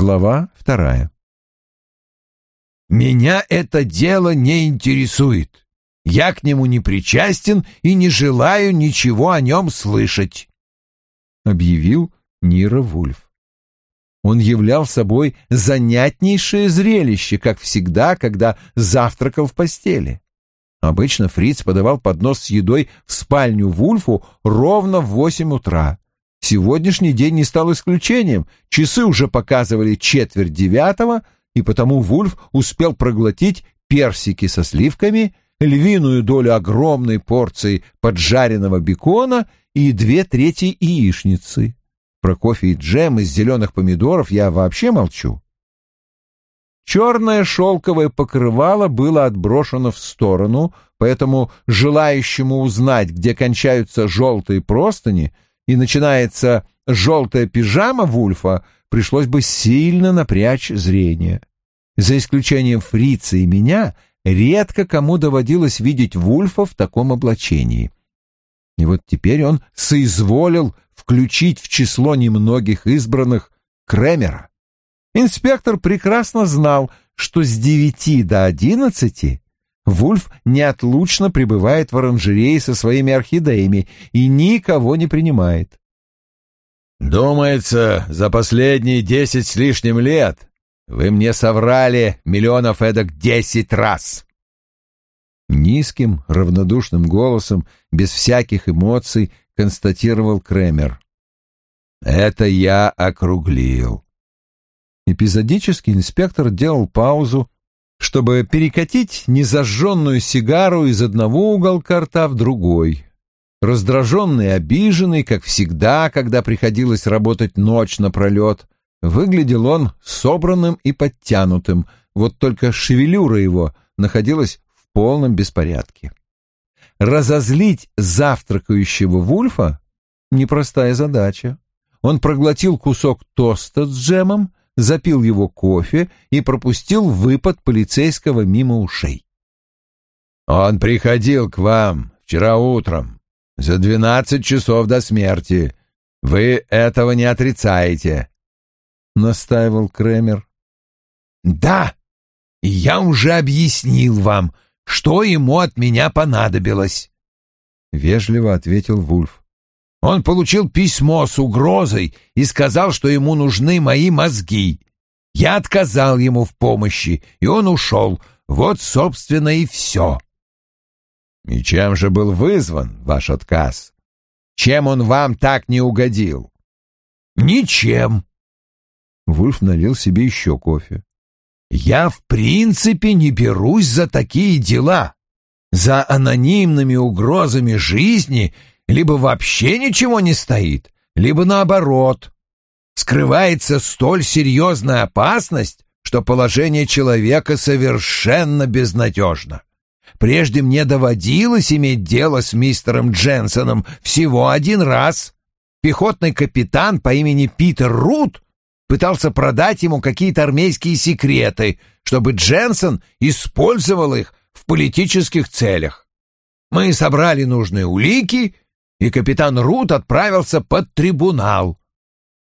Глава вторая. «Меня это дело не интересует. Я к нему не причастен и не желаю ничего о нем слышать», — объявил Нира Вульф. Он являл собой занятнейшее зрелище, как всегда, когда завтракал в постели. Обычно Фриц подавал поднос с едой в спальню Вульфу ровно в восемь утра. Сегодняшний день не стал исключением. Часы уже показывали четверть девятого, и потому Вульф успел проглотить персики со сливками, львиную долю огромной порции поджаренного бекона и две трети яичницы. Про кофе и джем из зеленых помидоров я вообще молчу. Черное шелковое покрывало было отброшено в сторону, поэтому желающему узнать, где кончаются желтые простыни и начинается желтая пижама Вульфа, пришлось бы сильно напрячь зрение. За исключением фрица и меня, редко кому доводилось видеть Вульфа в таком облачении. И вот теперь он соизволил включить в число немногих избранных Кремера. Инспектор прекрасно знал, что с девяти до одиннадцати Вульф неотлучно пребывает в оранжерее со своими орхидеями и никого не принимает. «Думается, за последние десять с лишним лет вы мне соврали миллионов эдак десять раз!» Низким, равнодушным голосом, без всяких эмоций, констатировал Кремер. «Это я округлил». Эпизодически инспектор делал паузу, чтобы перекатить незажженную сигару из одного уголка рта в другой. Раздраженный обиженный, как всегда, когда приходилось работать ночь напролет, выглядел он собранным и подтянутым, вот только шевелюра его находилась в полном беспорядке. Разозлить завтракающего Вульфа — непростая задача. Он проглотил кусок тоста с джемом, запил его кофе и пропустил выпад полицейского мимо ушей. «Он приходил к вам вчера утром, за двенадцать часов до смерти. Вы этого не отрицаете», — настаивал Кремер. «Да, я уже объяснил вам, что ему от меня понадобилось», — вежливо ответил Вульф. Он получил письмо с угрозой и сказал, что ему нужны мои мозги. Я отказал ему в помощи, и он ушел. Вот, собственно, и все. И чем же был вызван ваш отказ? Чем он вам так не угодил? Ничем. Вульф налил себе еще кофе. Я в принципе не берусь за такие дела. За анонимными угрозами жизни либо вообще ничего не стоит, либо наоборот. Скрывается столь серьезная опасность, что положение человека совершенно безнадежно. Прежде мне доводилось иметь дело с мистером Дженсоном всего один раз. Пехотный капитан по имени Питер Рут пытался продать ему какие-то армейские секреты, чтобы Дженсон использовал их в политических целях. Мы собрали нужные улики и капитан Рут отправился под трибунал.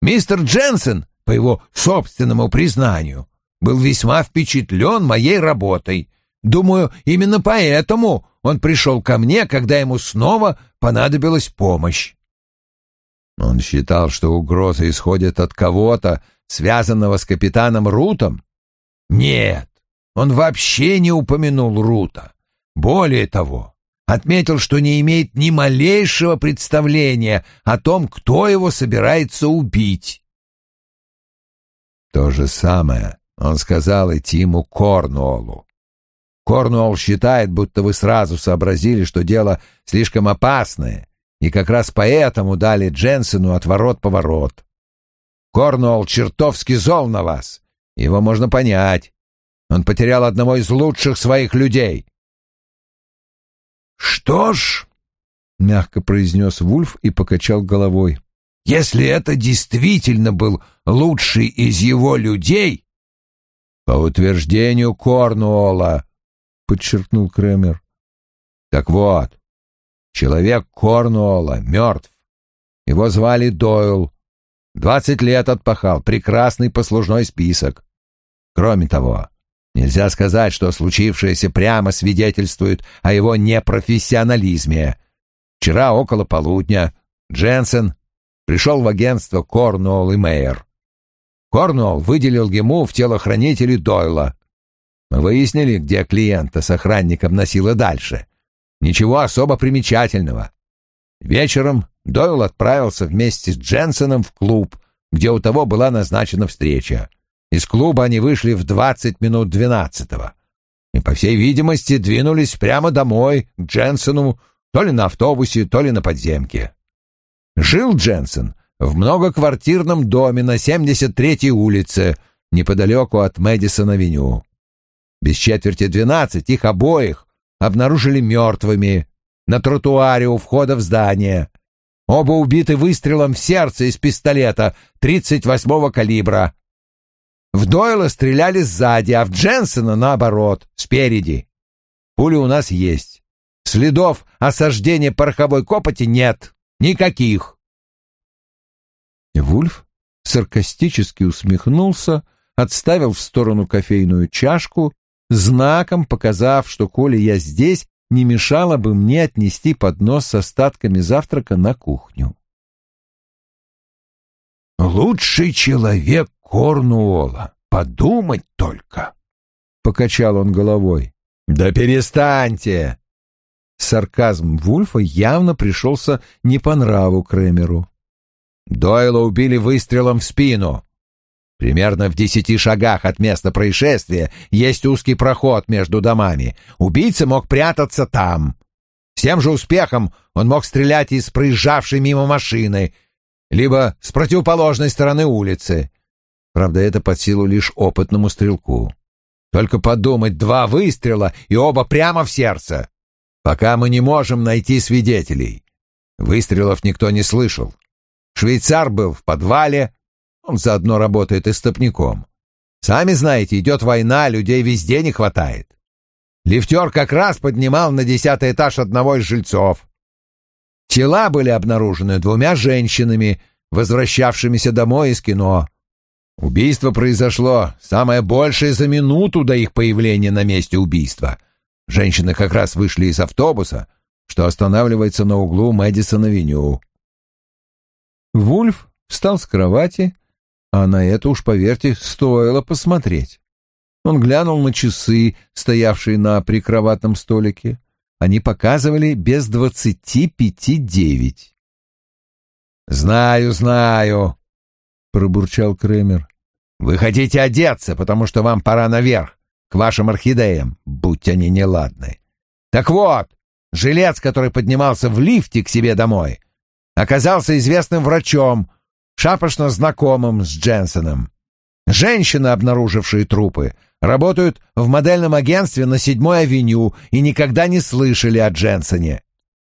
Мистер Дженсен, по его собственному признанию, был весьма впечатлен моей работой. Думаю, именно поэтому он пришел ко мне, когда ему снова понадобилась помощь. Он считал, что угроза исходит от кого-то, связанного с капитаном Рутом? Нет, он вообще не упомянул Рута. Более того, отметил, что не имеет ни малейшего представления о том, кто его собирается убить. То же самое он сказал и Тиму Корнуоллу. Корнуолл считает, будто вы сразу сообразили, что дело слишком опасное, и как раз поэтому дали Дженсену отворот-поворот. Корнуолл чертовски зол на вас. Его можно понять. Он потерял одного из лучших своих людей. «Что ж», — мягко произнес Вульф и покачал головой, — «если это действительно был лучший из его людей...» «По утверждению Корнуола», — подчеркнул Кремер. «Так вот, человек Корнуола мертв. Его звали Дойл. Двадцать лет отпахал, прекрасный послужной список. Кроме того, нельзя сказать, что случившееся прямо свидетельствует о его непрофессионализме. Вчера около полудня Дженсен пришел в агентство Корнуолл и Мейер. Корнуолл выделил ему в телохранители Дойла. Мы выяснили, где клиента с охранником носило дальше. Ничего особо примечательного. Вечером Дойл отправился вместе с Дженсеном в клуб, где у того была назначена встреча. Из клуба они вышли в двадцать минут двенадцатого. И, по всей видимости, двинулись прямо домой, к Дженсену, то ли на автобусе, то ли на подземке. Жил Дженсен в многоквартирном доме на 73-й улице, неподалеку от Мэдисон-авеню. Без четверти двенадцать их обоих обнаружили мертвыми на тротуаре у входа в здание. Оба убиты выстрелом в сердце из пистолета 38-го калибра. В Дойла стреляли сзади, а в Дженсона, наоборот, спереди. Пули у нас есть. Следов осаждения пороховой копоти нет. Никаких. Вульф саркастически усмехнулся, отставил в сторону кофейную чашку, знаком показав, что, коли я здесь, не мешало бы мне отнести поднос с остатками завтрака на кухню. «Лучший человек Корнуола, подумать только!» — покачал он головой. «Да перестаньте!» Сарказм Вульфа явно пришелся не по нраву Кремеру. Дойла убили выстрелом в спину. Примерно в десяти шагах от места происшествия есть узкий проход между домами. Убийца мог прятаться там. С тем же успехом он мог стрелять из проезжавшей мимо машины, либо с противоположной стороны улицы. Правда, это под силу лишь опытному стрелку. Только подумать, два выстрела и оба прямо в сердце. Пока мы не можем найти свидетелей. Выстрелов никто не слышал. Швейцар был в подвале, он заодно работает истопником. Сами знаете, идет война, людей везде не хватает. Лифтер как раз поднимал на десятый этаж одного из жильцов. Тела были обнаружены двумя женщинами, возвращавшимися домой из кино. Убийство произошло самое большее за минуту до их появления на месте убийства. Женщины как раз вышли из автобуса, что останавливается на углу Мэдисон-авеню. Вульф встал с кровати, а на это уж, поверьте, стоило посмотреть. Он глянул на часы, стоявшие на прикроватном столике. Они показывали без двадцати пяти девять. «Знаю, знаю», — пробурчал Кремер. «Вы хотите одеться, потому что вам пора наверх, к вашим орхидеям, будь они неладны. Так вот, жилец, который поднимался в лифте к себе домой, оказался известным врачом, шапошно знакомым с Дженсеном. Женщины, обнаружившие трупы, работают в модельном агентстве на седьмой авеню и никогда не слышали о Дженсене.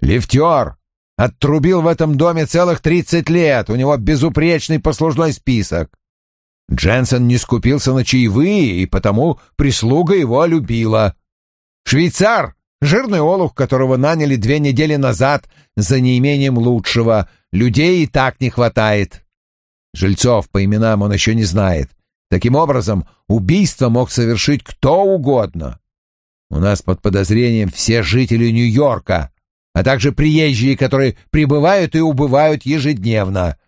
Лифтер оттрубил в этом доме целых тридцать лет, у него безупречный послужной список. Дженсен не скупился на чаевые, и потому прислуга его любила. Швейцар Жирный олух, которого наняли две недели назад за неимением лучшего. Людей и так не хватает. Жильцов по именам он еще не знает. Таким образом, убийство мог совершить кто угодно. У нас под подозрением все жители Нью-Йорка, а также приезжие, которые прибывают и убывают ежедневно.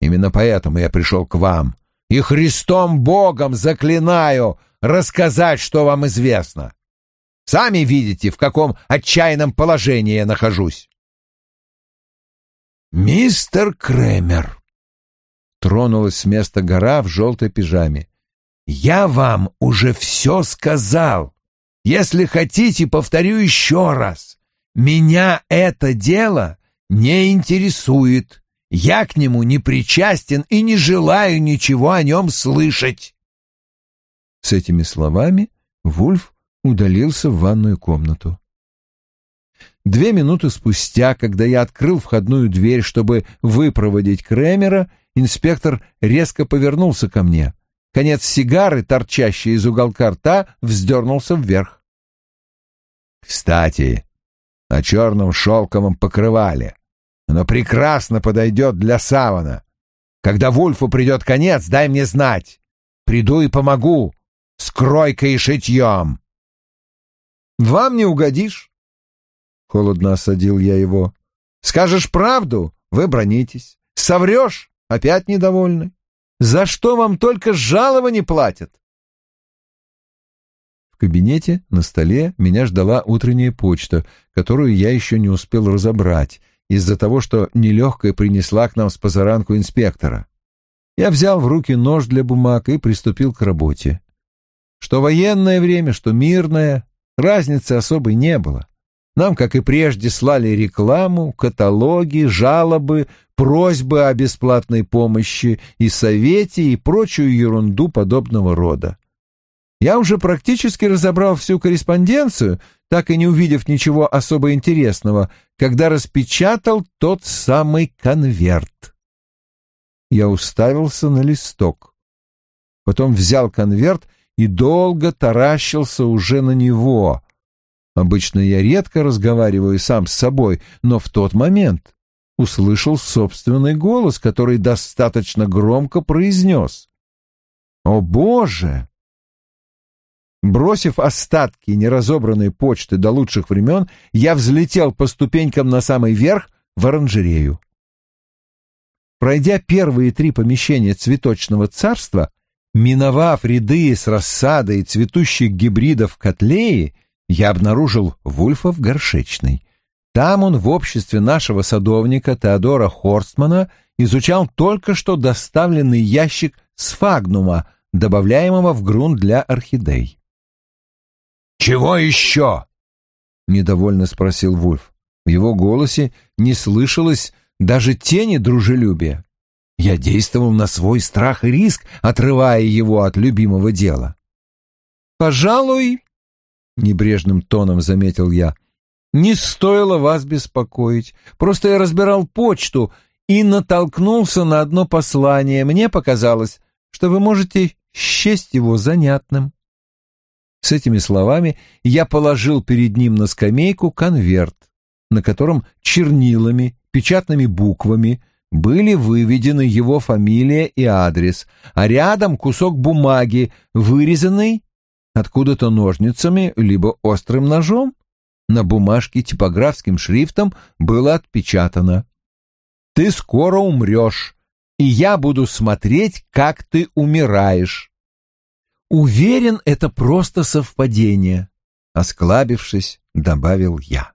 Именно поэтому я пришел к вам. И Христом Богом заклинаю рассказать, что вам известно. Сами видите, в каком отчаянном положении я нахожусь. «Мистер Кремер», — тронулась с места гора в желтой пижаме, — «я вам уже все сказал. Если хотите, повторю еще раз. Меня это дело не интересует. Я к нему не причастен и не желаю ничего о нем слышать». С этими словами Вульф удалился в ванную комнату. Две минуты спустя, когда я открыл входную дверь, чтобы выпроводить Кремера, инспектор резко повернулся ко мне. Конец сигары, торчащий из уголка рта, вздернулся вверх. «Кстати, о черном шелковом покрывале. Оно прекрасно подойдет для савана. Когда Вульфу придет конец, дай мне знать. Приду и помогу с кройкой и шитьем. Вам не угодишь. Холодно осадил я его. Скажешь правду, вы бронитесь. Соврешь, опять недовольны. За что вам только жалование платят? Кабинете на столе меня ждала утренняя почта, которую я еще не успел разобрать, из-за того, что нелегкая принесла к нам с позаранку инспектора. Я взял в руки нож для бумаг и приступил к работе. Что военное время, что мирное, разницы особой не было. Нам, как и прежде, слали рекламу, каталоги, жалобы, просьбы о бесплатной помощи и совете и прочую ерунду подобного рода. Я уже практически разобрал всю корреспонденцию, так и не увидев ничего особо интересного, когда распечатал тот самый конверт. Я уставился на листок. Потом взял конверт и долго таращился уже на него. Обычно я редко разговариваю сам с собой, но в тот момент услышал собственный голос, который достаточно громко произнес. «О, Боже!» Бросив остатки неразобранной почты до лучших времен, я взлетел по ступенькам на самый верх в оранжерею. Пройдя первые три помещения цветочного царства, миновав ряды с рассадой цветущих гибридов котлеи, я обнаружил Вульфа в горшечной. Там он в обществе нашего садовника Теодора Хорстмана изучал только что доставленный ящик сфагнума, добавляемого в грунт для орхидей. «Чего еще?» — недовольно спросил Вульф. В его голосе не слышалось даже тени дружелюбия. Я действовал на свой страх и риск, отрывая его от любимого дела. «Пожалуй, — небрежным тоном заметил я. «Не стоило вас беспокоить. Просто я разбирал почту и натолкнулся на одно послание. Мне показалось, что вы можете счесть его занятным». С этими словами я положил перед ним на скамейку конверт, на котором чернилами, печатными буквами были выведены его фамилия и адрес, а рядом кусок бумаги, вырезанный откуда-то ножницами либо острым ножом. На бумажке типографским шрифтом было отпечатано «Ты скоро умрешь, и я буду смотреть, как ты умираешь». Уверен, это просто совпадение, осклабившись, добавил я.